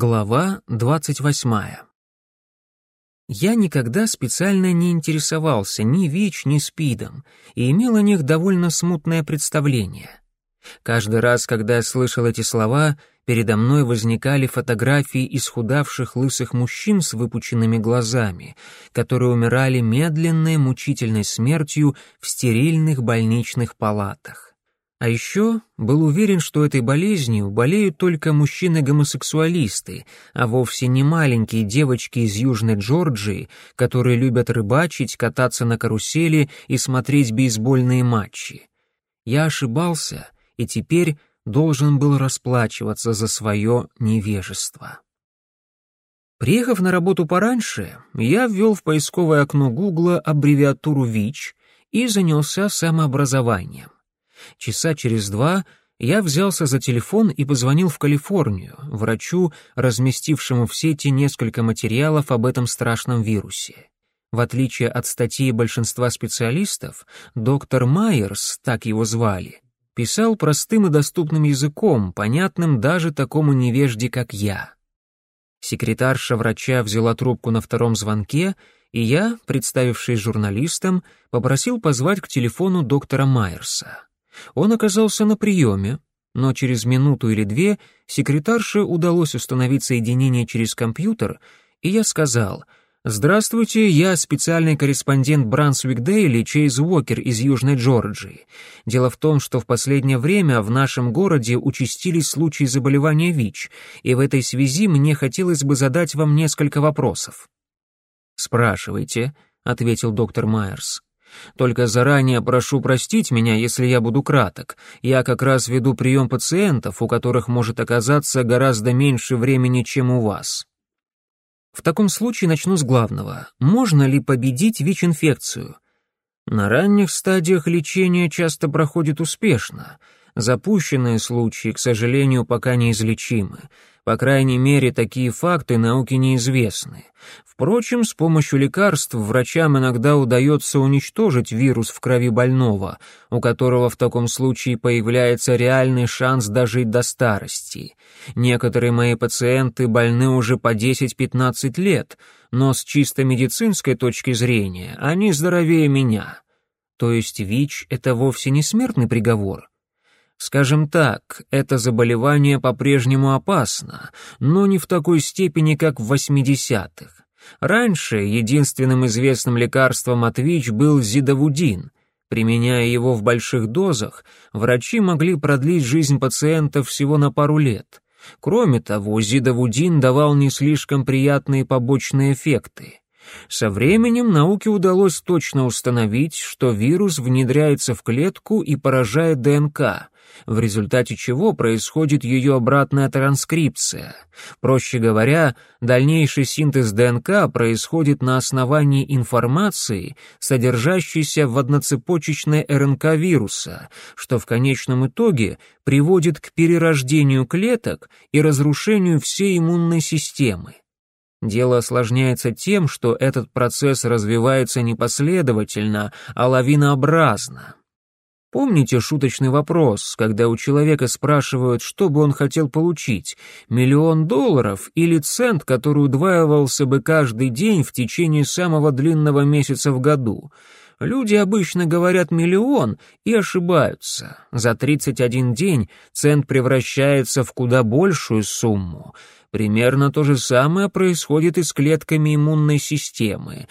Глава 28. Я никогда специально не интересовался ни ВИЧ, ни СПИДом и имел о них довольно смутное представление. Каждый раз, когда я слышал эти слова, передо мной возникали фотографии исхудавших лысых мужчин с выпученными глазами, которые умирали медленной мучительной смертью в стерильных больничных палатах. А еще был уверен, что этой болезнью болеют только мужчины-гомосексуалисты, а вовсе не маленькие девочки из Южной Джорджии, которые любят рыбачить, кататься на карусели и смотреть бейсбольные матчи. Я ошибался и теперь должен был расплачиваться за свое невежество. Приехав на работу пораньше, я ввел в поисковое окно Гугла аббревиатуру ВИЧ и занялся самообразованием. Часа через два я взялся за телефон и позвонил в Калифорнию, врачу, разместившему в сети несколько материалов об этом страшном вирусе. В отличие от статьи большинства специалистов, доктор Майерс, так его звали, писал простым и доступным языком, понятным даже такому невежде, как я. Секретарша врача взяла трубку на втором звонке, и я, представившись журналистом, попросил позвать к телефону доктора Майерса. Он оказался на приеме, но через минуту или две секретарше удалось установить соединение через компьютер, и я сказал «Здравствуйте, я специальный корреспондент Брансвик Дейли Чейз Уокер из Южной Джорджии. Дело в том, что в последнее время в нашем городе участились случаи заболевания ВИЧ, и в этой связи мне хотелось бы задать вам несколько вопросов». «Спрашивайте», — ответил доктор Майерс. Только заранее прошу простить меня, если я буду краток. Я как раз веду прием пациентов, у которых может оказаться гораздо меньше времени, чем у вас. В таком случае начну с главного. Можно ли победить ВИЧ-инфекцию? На ранних стадиях лечения часто проходит успешно. Запущенные случаи, к сожалению, пока неизлечимы. По крайней мере, такие факты науке неизвестны. Впрочем, с помощью лекарств врачам иногда удается уничтожить вирус в крови больного, у которого в таком случае появляется реальный шанс дожить до старости. Некоторые мои пациенты больны уже по 10-15 лет, но с чисто медицинской точки зрения они здоровее меня. То есть ВИЧ — это вовсе не смертный приговор — Скажем так, это заболевание по-прежнему опасно, но не в такой степени, как в 80-х. Раньше единственным известным лекарством от ВИЧ был зидовудин. Применяя его в больших дозах, врачи могли продлить жизнь пациента всего на пару лет. Кроме того, зидовудин давал не слишком приятные побочные эффекты. Со временем науке удалось точно установить, что вирус внедряется в клетку и поражает ДНК, в результате чего происходит ее обратная транскрипция. Проще говоря, дальнейший синтез ДНК происходит на основании информации, содержащейся в одноцепочечной РНК вируса, что в конечном итоге приводит к перерождению клеток и разрушению всей иммунной системы. Дело осложняется тем, что этот процесс развивается не последовательно, а лавинообразно. Помните шуточный вопрос, когда у человека спрашивают, что бы он хотел получить, миллион долларов или цент, который удваивался бы каждый день в течение самого длинного месяца в году? Люди обычно говорят миллион и ошибаются. За 31 день цент превращается в куда большую сумму — Примерно то же самое происходит и с клетками иммунной системы.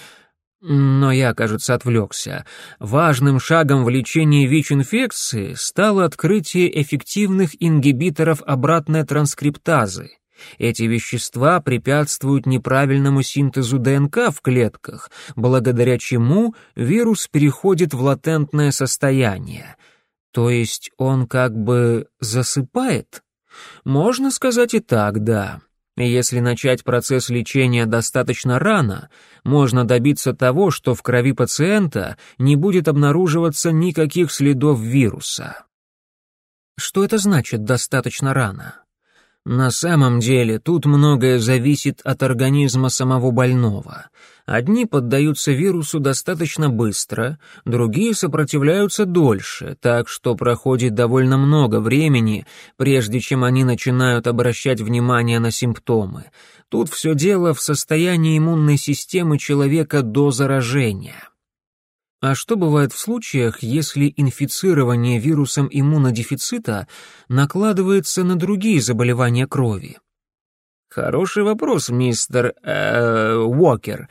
Но я, кажется, отвлекся. Важным шагом в лечении ВИЧ-инфекции стало открытие эффективных ингибиторов обратной транскриптазы. Эти вещества препятствуют неправильному синтезу ДНК в клетках, благодаря чему вирус переходит в латентное состояние. То есть он как бы засыпает? Можно сказать и так, да. Если начать процесс лечения достаточно рано, можно добиться того, что в крови пациента не будет обнаруживаться никаких следов вируса. Что это значит «достаточно рано»? На самом деле тут многое зависит от организма самого больного. Одни поддаются вирусу достаточно быстро, другие сопротивляются дольше, так что проходит довольно много времени, прежде чем они начинают обращать внимание на симптомы. Тут все дело в состоянии иммунной системы человека до заражения. А что бывает в случаях, если инфицирование вирусом иммунодефицита накладывается на другие заболевания крови? Хороший вопрос, мистер э, Уокер.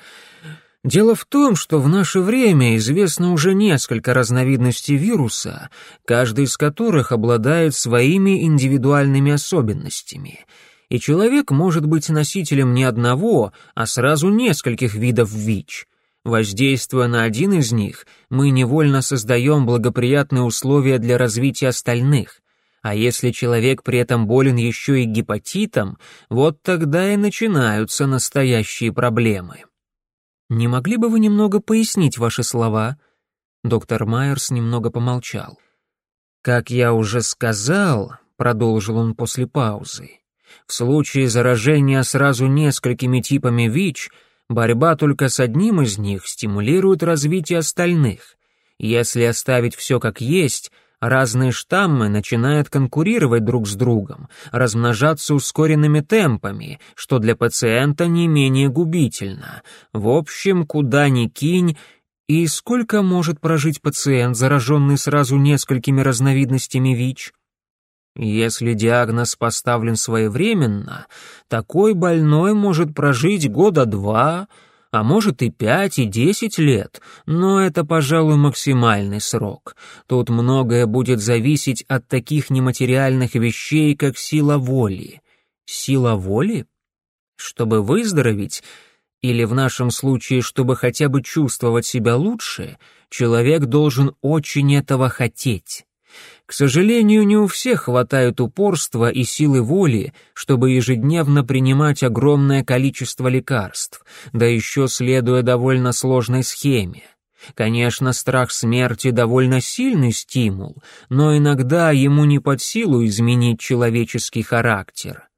Дело в том, что в наше время известно уже несколько разновидностей вируса, каждый из которых обладает своими индивидуальными особенностями. И человек может быть носителем не одного, а сразу нескольких видов ВИЧ — Воздействуя на один из них, мы невольно создаем благоприятные условия для развития остальных. А если человек при этом болен еще и гепатитом, вот тогда и начинаются настоящие проблемы. Не могли бы вы немного пояснить ваши слова? Доктор Майерс немного помолчал. Как я уже сказал, продолжил он после паузы, в случае заражения сразу несколькими типами ВИЧ – Борьба только с одним из них стимулирует развитие остальных. Если оставить все как есть, разные штаммы начинают конкурировать друг с другом, размножаться ускоренными темпами, что для пациента не менее губительно. В общем, куда ни кинь, и сколько может прожить пациент, зараженный сразу несколькими разновидностями ВИЧ? Если диагноз поставлен своевременно, такой больной может прожить года два, а может и пять, и десять лет, но это, пожалуй, максимальный срок. Тут многое будет зависеть от таких нематериальных вещей, как сила воли. Сила воли? Чтобы выздороветь, или в нашем случае, чтобы хотя бы чувствовать себя лучше, человек должен очень этого хотеть. К сожалению, не у всех хватает упорства и силы воли, чтобы ежедневно принимать огромное количество лекарств, да еще следуя довольно сложной схеме. Конечно, страх смерти довольно сильный стимул, но иногда ему не под силу изменить человеческий характер.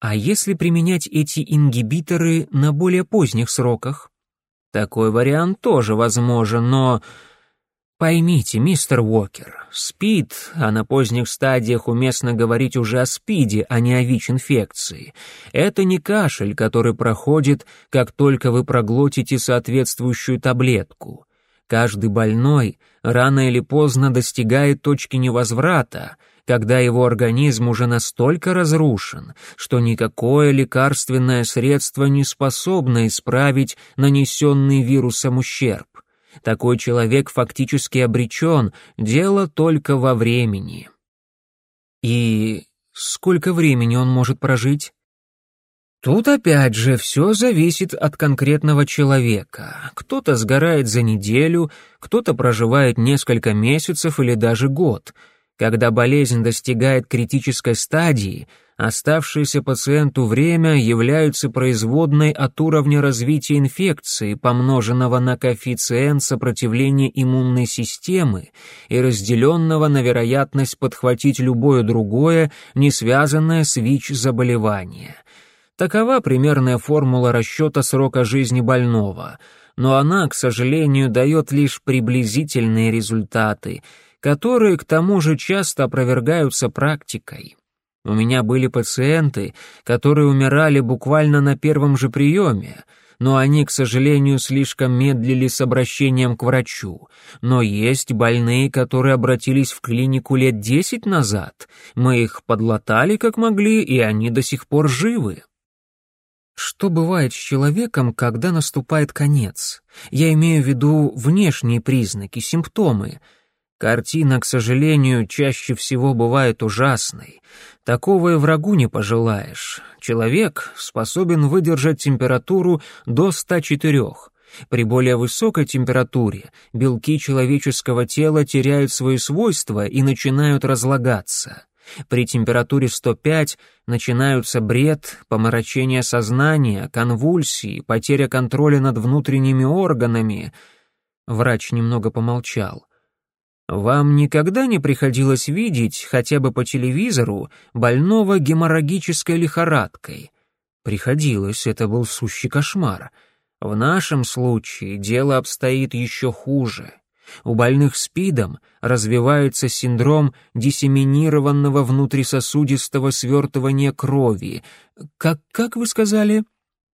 А если применять эти ингибиторы на более поздних сроках? Такой вариант тоже возможен, но Поймите, мистер Уокер, СПИД, а на поздних стадиях уместно говорить уже о СПИДе, а не о ВИЧ-инфекции, это не кашель, который проходит, как только вы проглотите соответствующую таблетку. Каждый больной рано или поздно достигает точки невозврата, когда его организм уже настолько разрушен, что никакое лекарственное средство не способно исправить нанесенный вирусом ущерб. Такой человек фактически обречен, дело только во времени. И сколько времени он может прожить? Тут опять же все зависит от конкретного человека. Кто-то сгорает за неделю, кто-то проживает несколько месяцев или даже год. Когда болезнь достигает критической стадии, Оставшееся пациенту время являются производной от уровня развития инфекции, помноженного на коэффициент сопротивления иммунной системы и разделенного на вероятность подхватить любое другое, не связанное с ВИЧ-заболевание. Такова примерная формула расчета срока жизни больного, но она, к сожалению, дает лишь приблизительные результаты, которые к тому же часто опровергаются практикой. У меня были пациенты, которые умирали буквально на первом же приеме, но они, к сожалению, слишком медлили с обращением к врачу. Но есть больные, которые обратились в клинику лет десять назад. Мы их подлатали как могли, и они до сих пор живы. Что бывает с человеком, когда наступает конец? Я имею в виду внешние признаки, симптомы — Картина, к сожалению, чаще всего бывает ужасной. Такого и врагу не пожелаешь. Человек способен выдержать температуру до 104. При более высокой температуре белки человеческого тела теряют свои свойства и начинают разлагаться. При температуре 105 начинаются бред, помрачение сознания, конвульсии, потеря контроля над внутренними органами. Врач немного помолчал. Вам никогда не приходилось видеть, хотя бы по телевизору, больного геморрагической лихорадкой? Приходилось, это был сущий кошмар. В нашем случае дело обстоит еще хуже. У больных СПИДом развивается синдром диссеминированного внутрисосудистого свертывания крови. Как, как вы сказали?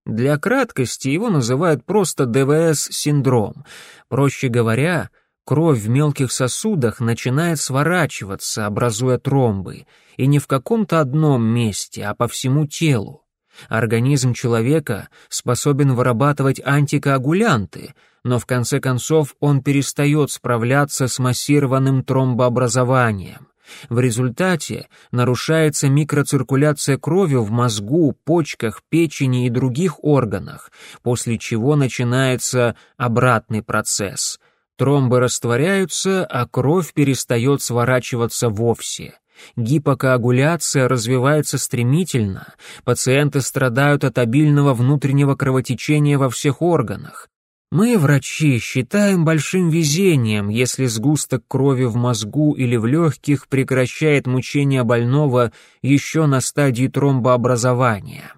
Для краткости его называют просто ДВС-синдром. Проще говоря, кровь в мелких сосудах начинает сворачиваться, образуя тромбы, и не в каком-то одном месте, а по всему телу. Организм человека способен вырабатывать антикоагулянты, но в конце концов он перестает справляться с массированным тромбообразованием. В результате нарушается микроциркуляция крови в мозгу, почках, печени и других органах, после чего начинается обратный процесс. Тромбы растворяются, а кровь перестает сворачиваться вовсе. Гипокоагуляция развивается стремительно, пациенты страдают от обильного внутреннего кровотечения во всех органах. Мы, врачи, считаем большим везением, если сгусток крови в мозгу или в легких прекращает мучения больного еще на стадии тромбообразования.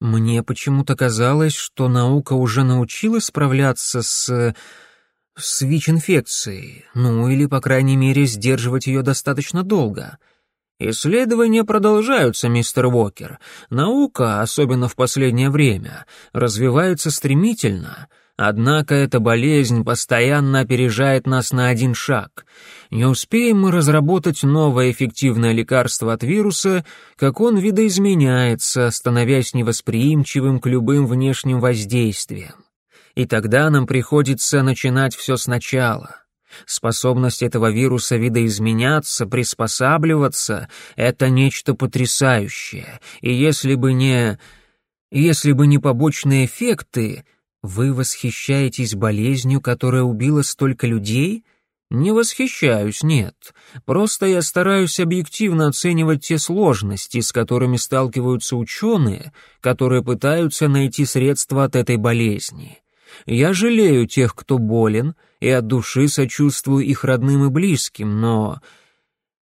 Мне почему-то казалось, что наука уже научилась справляться с с ВИЧ-инфекцией, ну или, по крайней мере, сдерживать ее достаточно долго. Исследования продолжаются, мистер Уокер. Наука, особенно в последнее время, развивается стремительно, однако эта болезнь постоянно опережает нас на один шаг. Не успеем мы разработать новое эффективное лекарство от вируса, как он видоизменяется, становясь невосприимчивым к любым внешним воздействиям и тогда нам приходится начинать все сначала. Способность этого вируса видоизменяться, приспосабливаться — это нечто потрясающее, и если бы не... если бы не побочные эффекты, вы восхищаетесь болезнью, которая убила столько людей — не восхищаюсь, нет. Просто я стараюсь объективно оценивать те сложности, с которыми сталкиваются ученые, которые пытаются найти средства от этой болезни. Я жалею тех, кто болен, и от души сочувствую их родным и близким, но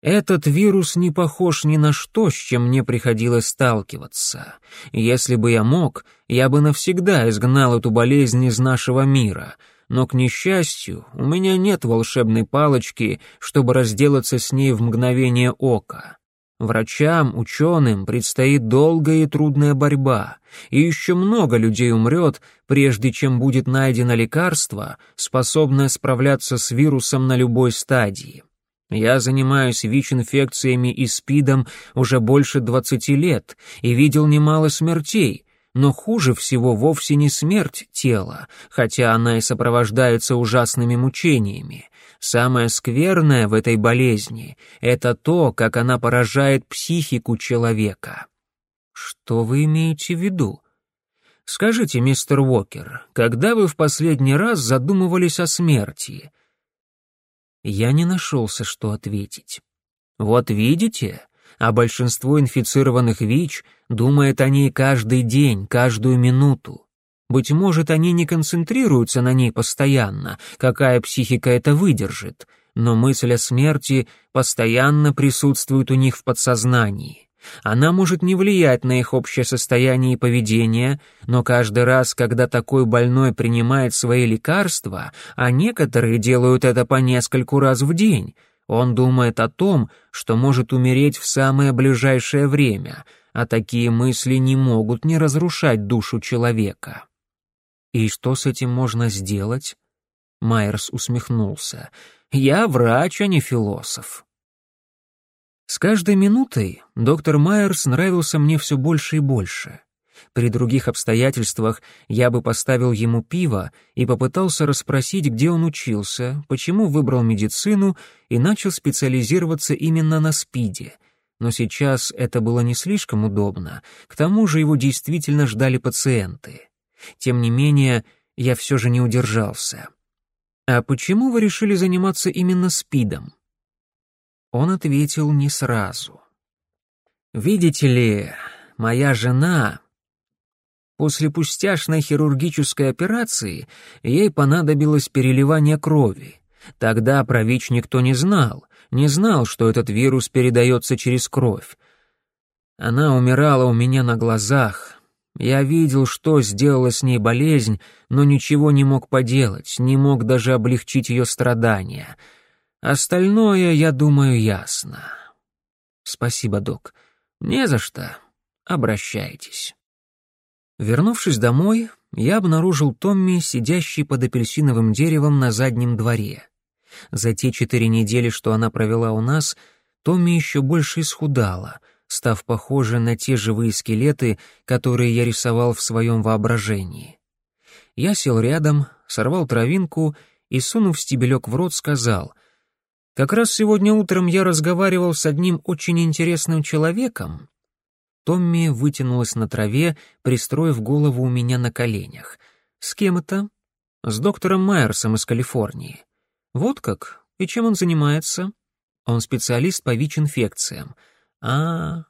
этот вирус не похож ни на что, с чем мне приходилось сталкиваться. Если бы я мог, я бы навсегда изгнал эту болезнь из нашего мира, но, к несчастью, у меня нет волшебной палочки, чтобы разделаться с ней в мгновение ока. Врачам, ученым предстоит долгая и трудная борьба, и еще много людей умрет, прежде чем будет найдено лекарство, способное справляться с вирусом на любой стадии. Я занимаюсь ВИЧ-инфекциями и СПИДом уже больше 20 лет и видел немало смертей, но хуже всего вовсе не смерть тела, хотя она и сопровождается ужасными мучениями. Самое скверное в этой болезни — это то, как она поражает психику человека. Что вы имеете в виду? Скажите, мистер Уокер, когда вы в последний раз задумывались о смерти? Я не нашелся, что ответить. Вот видите, а большинство инфицированных ВИЧ думает о ней каждый день, каждую минуту. Быть может, они не концентрируются на ней постоянно, какая психика это выдержит, но мысль о смерти постоянно присутствует у них в подсознании. Она может не влиять на их общее состояние и поведение, но каждый раз, когда такой больной принимает свои лекарства, а некоторые делают это по нескольку раз в день, он думает о том, что может умереть в самое ближайшее время, а такие мысли не могут не разрушать душу человека. «И что с этим можно сделать?» Майерс усмехнулся. «Я врач, а не философ». С каждой минутой доктор Майерс нравился мне все больше и больше. При других обстоятельствах я бы поставил ему пиво и попытался расспросить, где он учился, почему выбрал медицину и начал специализироваться именно на СПИДе. Но сейчас это было не слишком удобно, к тому же его действительно ждали пациенты. Тем не менее, я все же не удержался. «А почему вы решили заниматься именно СПИДом?» Он ответил не сразу. «Видите ли, моя жена...» После пустяшной хирургической операции ей понадобилось переливание крови, Тогда про ВИЧ никто не знал, не знал, что этот вирус передается через кровь. Она умирала у меня на глазах. Я видел, что сделала с ней болезнь, но ничего не мог поделать, не мог даже облегчить ее страдания. Остальное, я думаю, ясно. Спасибо, док. Не за что. Обращайтесь. Вернувшись домой, я обнаружил Томми, сидящий под апельсиновым деревом на заднем дворе. За те четыре недели, что она провела у нас, Томми еще больше исхудала, став похожа на те живые скелеты, которые я рисовал в своем воображении. Я сел рядом, сорвал травинку и, сунув стебелек в рот, сказал, «Как раз сегодня утром я разговаривал с одним очень интересным человеком, Томми вытянулась на траве, пристроив голову у меня на коленях. «С кем это?» «С доктором Майерсом из Калифорнии». «Вот как? И чем он занимается?» «Он специалист по ВИЧ-инфекциям». А,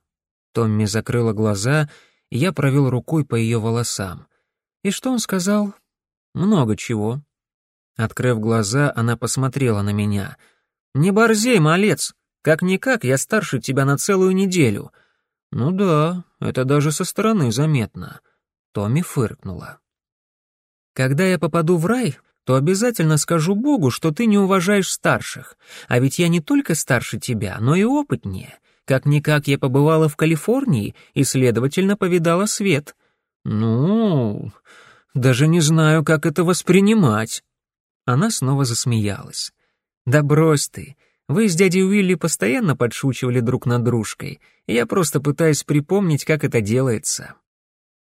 Томми закрыла глаза, и я провел рукой по ее волосам. «И что он сказал?» «Много чего». Открыв глаза, она посмотрела на меня. «Не борзей, малец! Как-никак, я старше тебя на целую неделю. «Ну да, это даже со стороны заметно», — Томми фыркнула. «Когда я попаду в рай, то обязательно скажу Богу, что ты не уважаешь старших. А ведь я не только старше тебя, но и опытнее. Как-никак я побывала в Калифорнии и, следовательно, повидала свет. Ну, даже не знаю, как это воспринимать». Она снова засмеялась. «Да брось ты, вы с дядей Уилли постоянно подшучивали друг над дружкой, я просто пытаюсь припомнить, как это делается».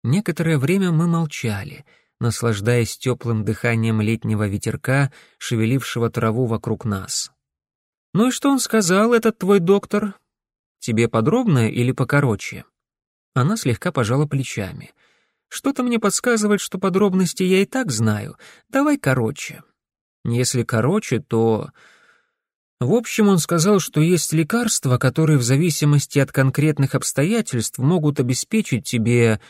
Некоторое время мы молчали, наслаждаясь теплым дыханием летнего ветерка, шевелившего траву вокруг нас. «Ну и что он сказал, этот твой доктор? Тебе подробно или покороче?» Она слегка пожала плечами. «Что-то мне подсказывает, что подробности я и так знаю. Давай короче». «Если короче, то...» В общем, он сказал, что есть лекарства, которые в зависимости от конкретных обстоятельств могут обеспечить тебе...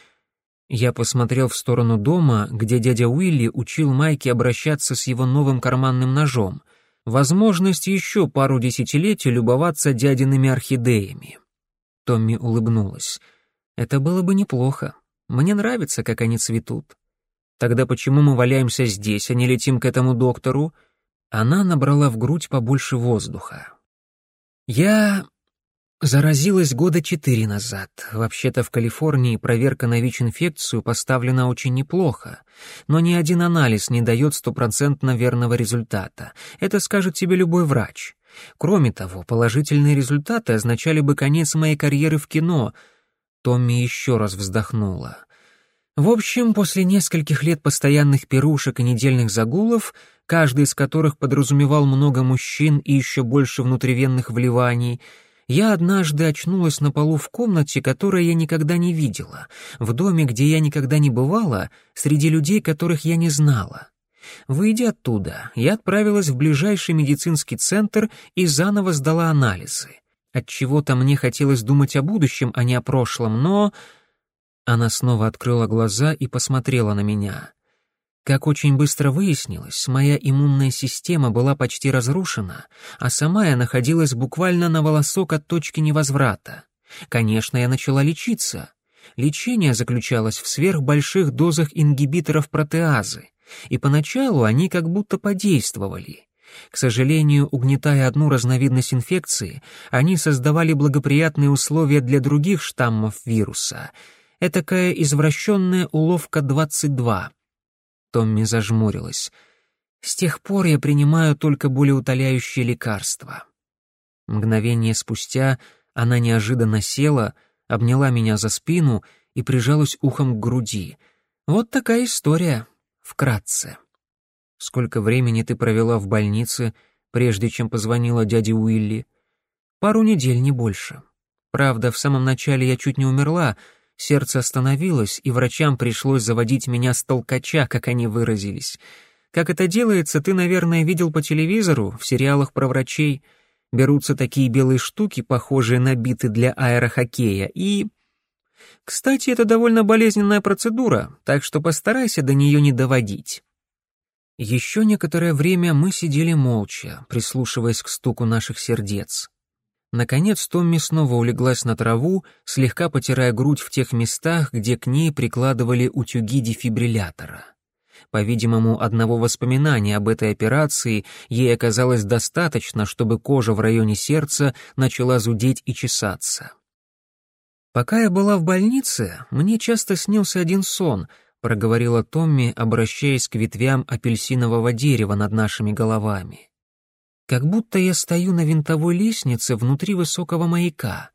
Я посмотрел в сторону дома, где дядя Уилли учил Майки обращаться с его новым карманным ножом. Возможность еще пару десятилетий любоваться дядиными орхидеями. Томми улыбнулась. Это было бы неплохо. Мне нравится, как они цветут. Тогда почему мы валяемся здесь, а не летим к этому доктору? Она набрала в грудь побольше воздуха. «Я заразилась года четыре назад. Вообще-то в Калифорнии проверка на ВИЧ-инфекцию поставлена очень неплохо, но ни один анализ не дает стопроцентно верного результата. Это скажет тебе любой врач. Кроме того, положительные результаты означали бы конец моей карьеры в кино». Томми еще раз вздохнула. В общем, после нескольких лет постоянных пирушек и недельных загулов, каждый из которых подразумевал много мужчин и еще больше внутривенных вливаний, я однажды очнулась на полу в комнате, которую я никогда не видела, в доме, где я никогда не бывала, среди людей, которых я не знала. Выйдя оттуда, я отправилась в ближайший медицинский центр и заново сдала анализы. От чего то мне хотелось думать о будущем, а не о прошлом, но она снова открыла глаза и посмотрела на меня. Как очень быстро выяснилось, моя иммунная система была почти разрушена, а сама я находилась буквально на волосок от точки невозврата. Конечно, я начала лечиться. Лечение заключалось в сверхбольших дозах ингибиторов протеазы, и поначалу они как будто подействовали. К сожалению, угнетая одну разновидность инфекции, они создавали благоприятные условия для других штаммов вируса — этакая извращенная уловка 22. Томми зажмурилась. С тех пор я принимаю только болеутоляющие лекарства. Мгновение спустя она неожиданно села, обняла меня за спину и прижалась ухом к груди. Вот такая история, вкратце. Сколько времени ты провела в больнице, прежде чем позвонила дяде Уилли? Пару недель, не больше. Правда, в самом начале я чуть не умерла, Сердце остановилось, и врачам пришлось заводить меня с толкача, как они выразились. Как это делается, ты, наверное, видел по телевизору, в сериалах про врачей. Берутся такие белые штуки, похожие на биты для аэрохоккея, и... Кстати, это довольно болезненная процедура, так что постарайся до нее не доводить. Еще некоторое время мы сидели молча, прислушиваясь к стуку наших сердец. Наконец Томми снова улеглась на траву, слегка потирая грудь в тех местах, где к ней прикладывали утюги дефибриллятора. По-видимому, одного воспоминания об этой операции ей оказалось достаточно, чтобы кожа в районе сердца начала зудеть и чесаться. Пока я была в больнице, мне часто снился один сон —— проговорила Томми, обращаясь к ветвям апельсинового дерева над нашими головами. «Как будто я стою на винтовой лестнице внутри высокого маяка.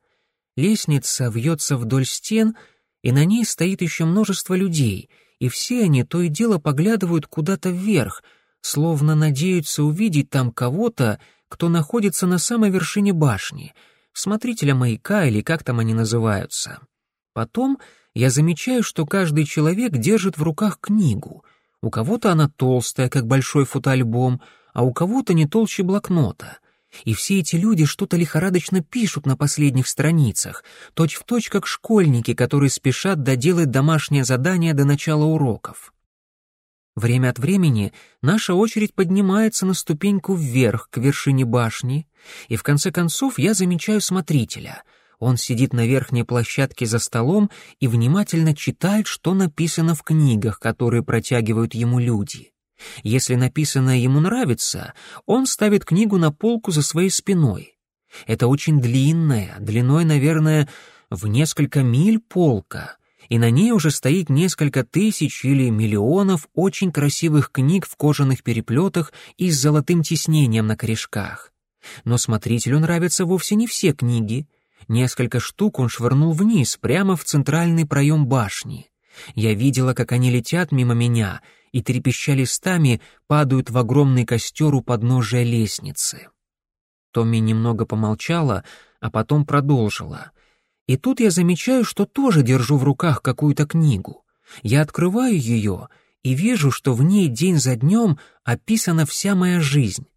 Лестница вьется вдоль стен, и на ней стоит еще множество людей, и все они то и дело поглядывают куда-то вверх, словно надеются увидеть там кого-то, кто находится на самой вершине башни, смотрителя маяка или как там они называются. Потом я замечаю, что каждый человек держит в руках книгу. У кого-то она толстая, как большой фотоальбом, а у кого-то не толще блокнота. И все эти люди что-то лихорадочно пишут на последних страницах, точь-в-точь точь как школьники, которые спешат доделать домашнее задание до начала уроков. Время от времени наша очередь поднимается на ступеньку вверх, к вершине башни, и в конце концов я замечаю смотрителя — он сидит на верхней площадке за столом и внимательно читает, что написано в книгах, которые протягивают ему люди. Если написанное ему нравится, он ставит книгу на полку за своей спиной. Это очень длинная, длиной, наверное, в несколько миль полка, и на ней уже стоит несколько тысяч или миллионов очень красивых книг в кожаных переплетах и с золотым тиснением на корешках. Но смотрителю нравятся вовсе не все книги — Несколько штук он швырнул вниз, прямо в центральный проем башни. Я видела, как они летят мимо меня и, трепеща листами, падают в огромный костер у подножия лестницы. Томми немного помолчала, а потом продолжила. И тут я замечаю, что тоже держу в руках какую-то книгу. Я открываю ее и вижу, что в ней день за днем описана вся моя жизнь.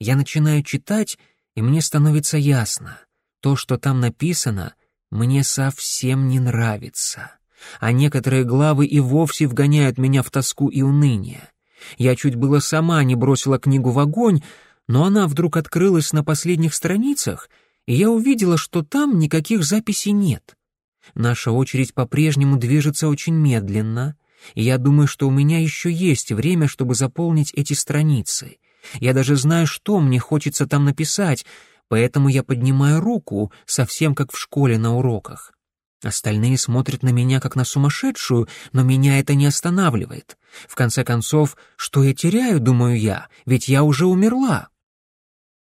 Я начинаю читать, и мне становится ясно — то, что там написано, мне совсем не нравится. А некоторые главы и вовсе вгоняют меня в тоску и уныние. Я чуть было сама не бросила книгу в огонь, но она вдруг открылась на последних страницах, и я увидела, что там никаких записей нет. Наша очередь по-прежнему движется очень медленно, и я думаю, что у меня еще есть время, чтобы заполнить эти страницы. Я даже знаю, что мне хочется там написать, поэтому я поднимаю руку, совсем как в школе на уроках. Остальные смотрят на меня как на сумасшедшую, но меня это не останавливает. В конце концов, что я теряю, думаю я, ведь я уже умерла.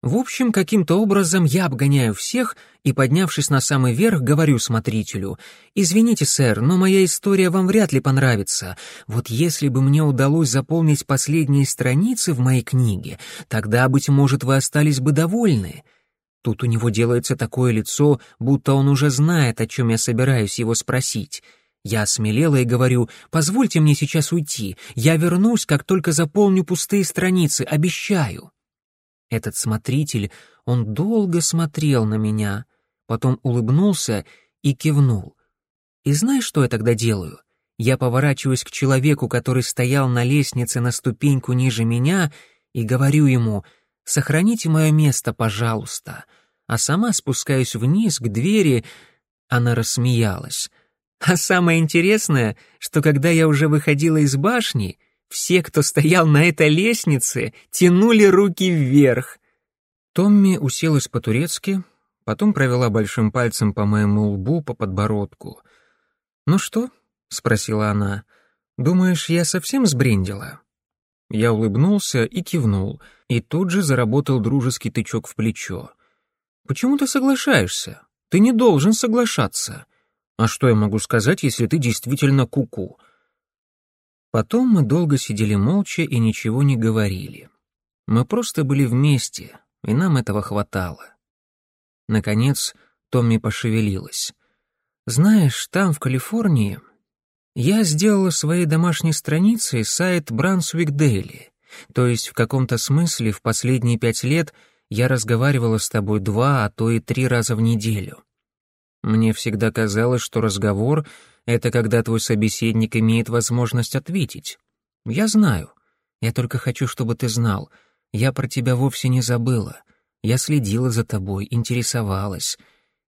В общем, каким-то образом я обгоняю всех и, поднявшись на самый верх, говорю смотрителю, «Извините, сэр, но моя история вам вряд ли понравится. Вот если бы мне удалось заполнить последние страницы в моей книге, тогда, быть может, вы остались бы довольны». Тут у него делается такое лицо, будто он уже знает, о чем я собираюсь его спросить. Я осмелела и говорю, позвольте мне сейчас уйти, я вернусь, как только заполню пустые страницы, обещаю. Этот смотритель, он долго смотрел на меня, потом улыбнулся и кивнул. И знаешь, что я тогда делаю? Я поворачиваюсь к человеку, который стоял на лестнице на ступеньку ниже меня, и говорю ему — Сохраните мое место, пожалуйста. А сама спускаюсь вниз к двери. Она рассмеялась. А самое интересное, что когда я уже выходила из башни, все, кто стоял на этой лестнице, тянули руки вверх. Томми уселась по-турецки, потом провела большим пальцем по моему лбу, по подбородку. «Ну что?» — спросила она. «Думаешь, я совсем сбрендила?» Я улыбнулся и кивнул, и тут же заработал дружеский тычок в плечо. «Почему ты соглашаешься? Ты не должен соглашаться. А что я могу сказать, если ты действительно куку?» -ку? Потом мы долго сидели молча и ничего не говорили. Мы просто были вместе, и нам этого хватало. Наконец, Томми пошевелилась. «Знаешь, там, в Калифорнии, я сделала своей домашней страницей сайт Брансвик Дейли, то есть в каком-то смысле в последние пять лет я разговаривала с тобой два, а то и три раза в неделю. Мне всегда казалось, что разговор — это когда твой собеседник имеет возможность ответить. Я знаю. Я только хочу, чтобы ты знал, я про тебя вовсе не забыла. Я следила за тобой, интересовалась.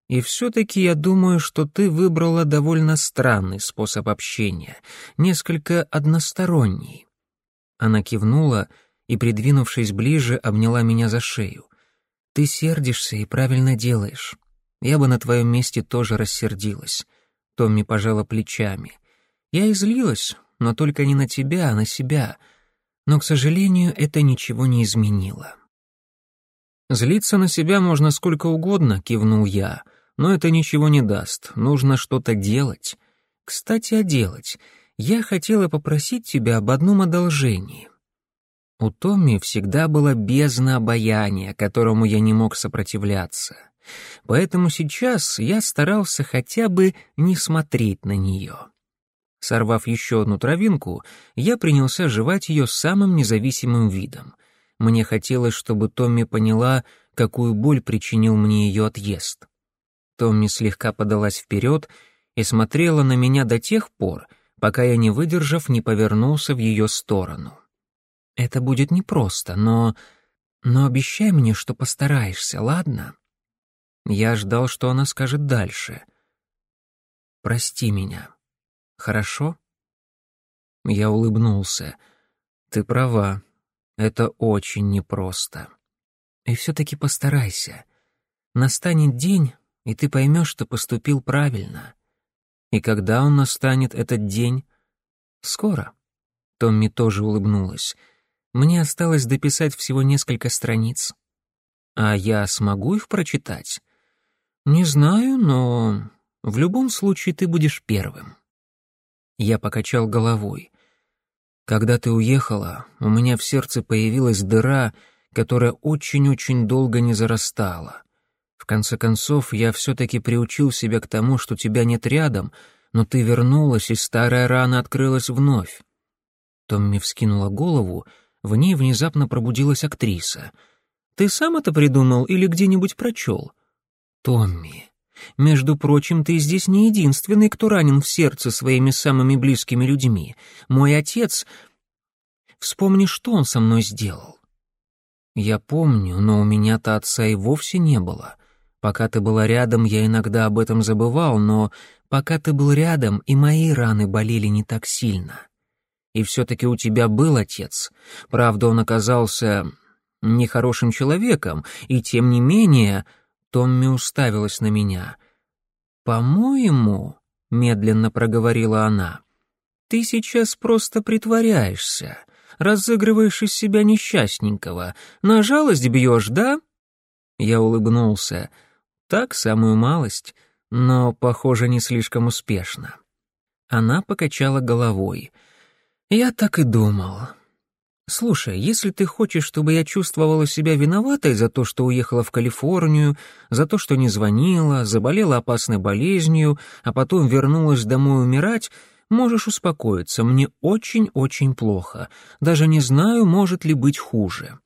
И все-таки я думаю, что ты выбрала довольно странный способ общения, несколько односторонний». Она кивнула и, придвинувшись ближе, обняла меня за шею. «Ты сердишься и правильно делаешь. Я бы на твоем месте тоже рассердилась». Томми пожала плечами. «Я излилась, но только не на тебя, а на себя. Но, к сожалению, это ничего не изменило». «Злиться на себя можно сколько угодно», — кивнул я. «Но это ничего не даст. Нужно что-то делать. Кстати, о делать. Я хотела попросить тебя об одном одолжении». У Томми всегда было бездна обаяния, которому я не мог сопротивляться. Поэтому сейчас я старался хотя бы не смотреть на нее. Сорвав еще одну травинку, я принялся жевать ее самым независимым видом. Мне хотелось, чтобы Томми поняла, какую боль причинил мне ее отъезд. Томми слегка подалась вперед и смотрела на меня до тех пор, пока я, не выдержав, не повернулся в ее сторону. «Это будет непросто, но... но обещай мне, что постараешься, ладно?» Я ждал, что она скажет дальше. «Прости меня. Хорошо?» Я улыбнулся. «Ты права. Это очень непросто. И все-таки постарайся. Настанет день, и ты поймешь, что поступил правильно. И когда он настанет, этот день? Скоро». Томми тоже улыбнулась. «Мне осталось дописать всего несколько страниц. А я смогу их прочитать?» «Не знаю, но в любом случае ты будешь первым». Я покачал головой. Когда ты уехала, у меня в сердце появилась дыра, которая очень-очень долго не зарастала. Конце концов, я все-таки приучил себя к тому, что тебя нет рядом, но ты вернулась, и старая рана открылась вновь. Томми вскинула голову, в ней внезапно пробудилась актриса. «Ты сам это придумал или где-нибудь прочел?» Томми, между прочим, ты здесь не единственный, кто ранен в сердце своими самыми близкими людьми. Мой отец... Вспомни, что он со мной сделал. Я помню, но у меня-то отца и вовсе не было. Пока ты была рядом, я иногда об этом забывал, но пока ты был рядом, и мои раны болели не так сильно. И все-таки у тебя был отец. Правда, он оказался нехорошим человеком, и тем не менее Томми уставилась на меня. «По-моему», — медленно проговорила она, — «ты сейчас просто притворяешься, разыгрываешь из себя несчастненького, на жалость бьешь, да?» Я улыбнулся. Так, самую малость, но, похоже, не слишком успешно. Она покачала головой. «Я так и думал. «Слушай, если ты хочешь, чтобы я чувствовала себя виноватой за то, что уехала в Калифорнию, за то, что не звонила, заболела опасной болезнью, а потом вернулась домой умирать, можешь успокоиться, мне очень-очень плохо. Даже не знаю, может ли быть хуже».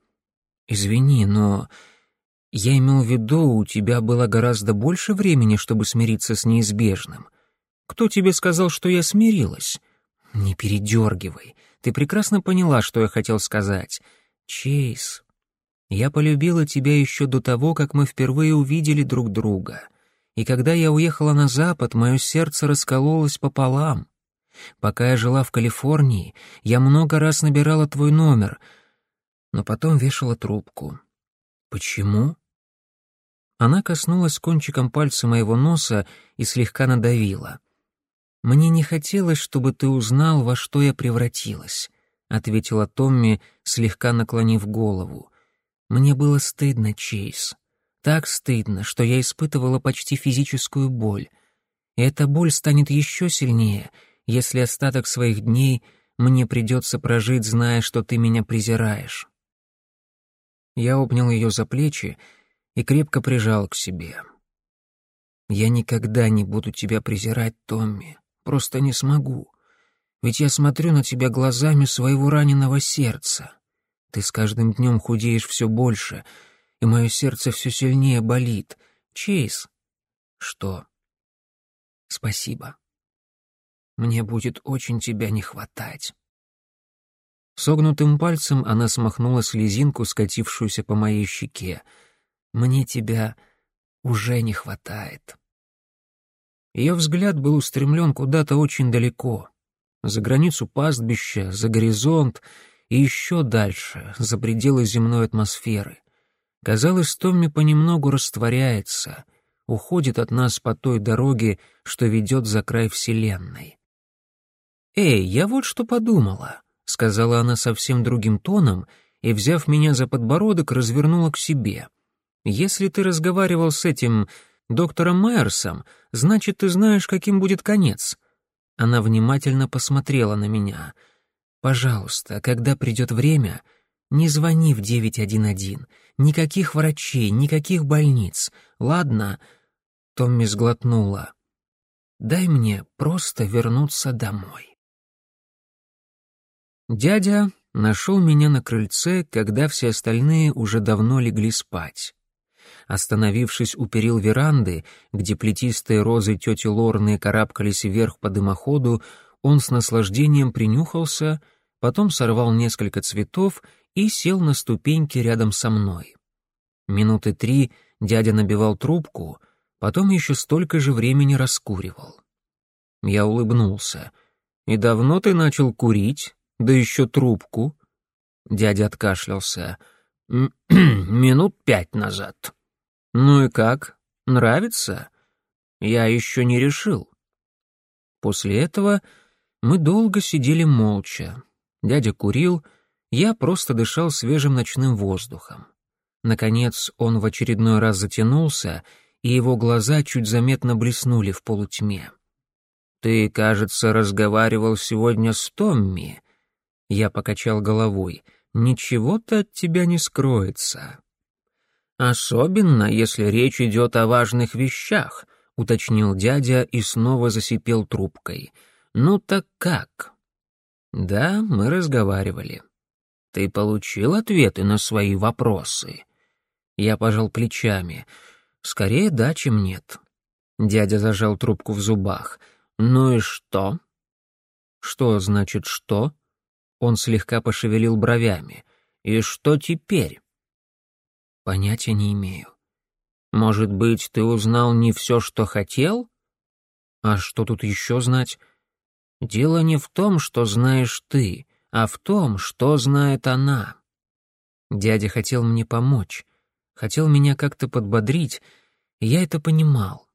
«Извини, но я имел в виду, у тебя было гораздо больше времени, чтобы смириться с неизбежным. Кто тебе сказал, что я смирилась?» «Не передергивай». Ты прекрасно поняла, что я хотел сказать. Чейз, я полюбила тебя еще до того, как мы впервые увидели друг друга. И когда я уехала на запад, мое сердце раскололось пополам. Пока я жила в Калифорнии, я много раз набирала твой номер, но потом вешала трубку. Почему? Она коснулась кончиком пальца моего носа и слегка надавила — «Мне не хотелось, чтобы ты узнал, во что я превратилась», — ответила Томми, слегка наклонив голову. «Мне было стыдно, Чейз. Так стыдно, что я испытывала почти физическую боль. И эта боль станет еще сильнее, если остаток своих дней мне придется прожить, зная, что ты меня презираешь». Я обнял ее за плечи и крепко прижал к себе. «Я никогда не буду тебя презирать, Томми. Просто не смогу. Ведь я смотрю на тебя глазами своего раненого сердца. Ты с каждым днем худеешь все больше, и мое сердце все сильнее болит. Чейз. Что? Спасибо. Мне будет очень тебя не хватать. Согнутым пальцем она смахнула слезинку, скатившуюся по моей щеке. «Мне тебя уже не хватает». Ее взгляд был устремлен куда-то очень далеко, за границу пастбища, за горизонт и еще дальше, за пределы земной атмосферы. Казалось, Томми понемногу растворяется, уходит от нас по той дороге, что ведет за край Вселенной. «Эй, я вот что подумала», — сказала она совсем другим тоном и, взяв меня за подбородок, развернула к себе. «Если ты разговаривал с этим доктором Майерсом, значит, ты знаешь, каким будет конец». Она внимательно посмотрела на меня. «Пожалуйста, когда придет время, не звони в 911. Никаких врачей, никаких больниц. Ладно?» Томми сглотнула. «Дай мне просто вернуться домой». Дядя нашел меня на крыльце, когда все остальные уже давно легли спать. Остановившись у перил веранды, где плетистые розы тети Лорны карабкались вверх по дымоходу, он с наслаждением принюхался, потом сорвал несколько цветов и сел на ступеньки рядом со мной. Минуты три дядя набивал трубку, потом еще столько же времени раскуривал. Я улыбнулся. «И давно ты начал курить?» да еще трубку. Дядя откашлялся. Минут пять назад. Ну и как? Нравится? Я еще не решил. После этого мы долго сидели молча. Дядя курил, я просто дышал свежим ночным воздухом. Наконец он в очередной раз затянулся, и его глаза чуть заметно блеснули в полутьме. «Ты, кажется, разговаривал сегодня с Томми», я покачал головой. «Ничего-то от тебя не скроется». «Особенно, если речь идет о важных вещах», — уточнил дядя и снова засипел трубкой. «Ну так как?» «Да, мы разговаривали. Ты получил ответы на свои вопросы?» Я пожал плечами. «Скорее да, чем нет». Дядя зажал трубку в зубах. «Ну и что?» «Что значит «что»?» Он слегка пошевелил бровями. «И что теперь?» «Понятия не имею». «Может быть, ты узнал не все, что хотел?» «А что тут еще знать?» «Дело не в том, что знаешь ты, а в том, что знает она». Дядя хотел мне помочь, хотел меня как-то подбодрить, и я это понимал.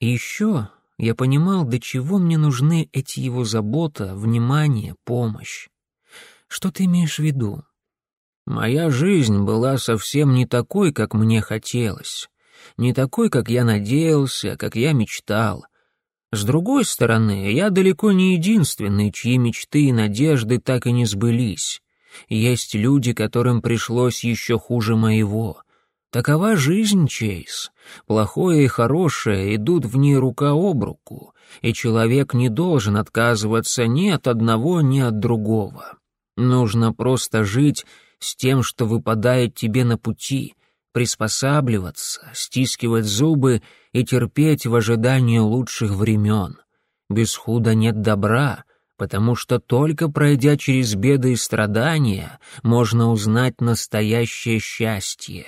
И еще я понимал, до чего мне нужны эти его забота, внимание, помощь. Что ты имеешь в виду? Моя жизнь была совсем не такой, как мне хотелось, не такой, как я надеялся, как я мечтал. С другой стороны, я далеко не единственный, чьи мечты и надежды так и не сбылись. Есть люди, которым пришлось еще хуже моего. Такова жизнь, Чейз. Плохое и хорошее идут в ней рука об руку, и человек не должен отказываться ни от одного, ни от другого. Нужно просто жить с тем, что выпадает тебе на пути, приспосабливаться, стискивать зубы и терпеть в ожидании лучших времен. Без худа нет добра, потому что только пройдя через беды и страдания, можно узнать настоящее счастье.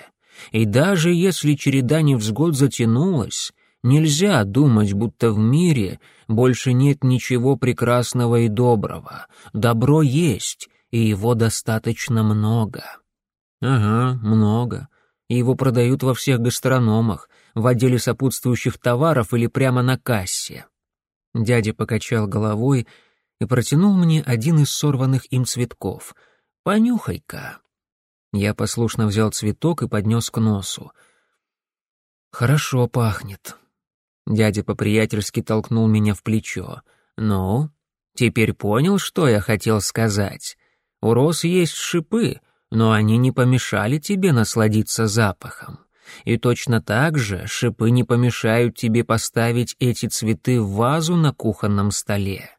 И даже если череда невзгод затянулась, нельзя думать, будто в мире больше нет ничего прекрасного и доброго. Добро есть, и его достаточно много. Ага, много. И его продают во всех гастрономах, в отделе сопутствующих товаров или прямо на кассе. Дядя покачал головой и протянул мне один из сорванных им цветков. «Понюхай-ка». Я послушно взял цветок и поднес к носу. «Хорошо пахнет». Дядя по-приятельски толкнул меня в плечо. «Ну, теперь понял, что я хотел сказать?» У роз есть шипы, но они не помешали тебе насладиться запахом. И точно так же шипы не помешают тебе поставить эти цветы в вазу на кухонном столе.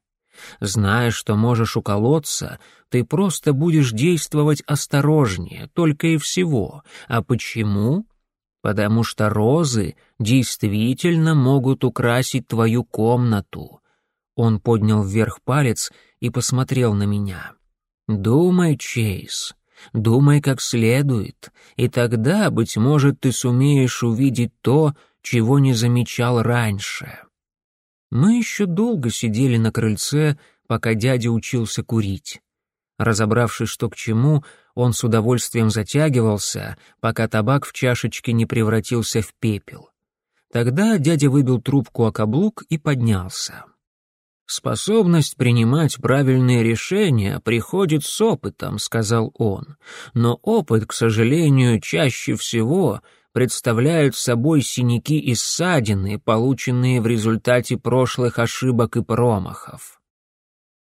Зная, что можешь уколоться, ты просто будешь действовать осторожнее, только и всего. А почему? Потому что розы действительно могут украсить твою комнату. Он поднял вверх палец и посмотрел на меня. Думай, Чейз, думай как следует, и тогда, быть может, ты сумеешь увидеть то, чего не замечал раньше. Мы еще долго сидели на крыльце, пока дядя учился курить. Разобравшись, что к чему, он с удовольствием затягивался, пока табак в чашечке не превратился в пепел. Тогда дядя выбил трубку о каблук и поднялся. «Способность принимать правильные решения приходит с опытом», — сказал он. «Но опыт, к сожалению, чаще всего представляют собой синяки и ссадины, полученные в результате прошлых ошибок и промахов.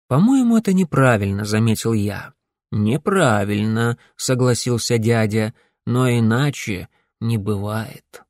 «По-моему, это неправильно», — заметил я. «Неправильно», — согласился дядя, — «но иначе не бывает».